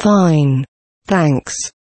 Fine. Thanks.